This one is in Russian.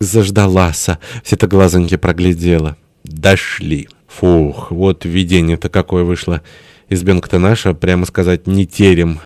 Заждалася, все-то глазоньки проглядела. Дошли. Фух, вот видение-то какое вышло. Избенка-то наша, прямо сказать, не терем.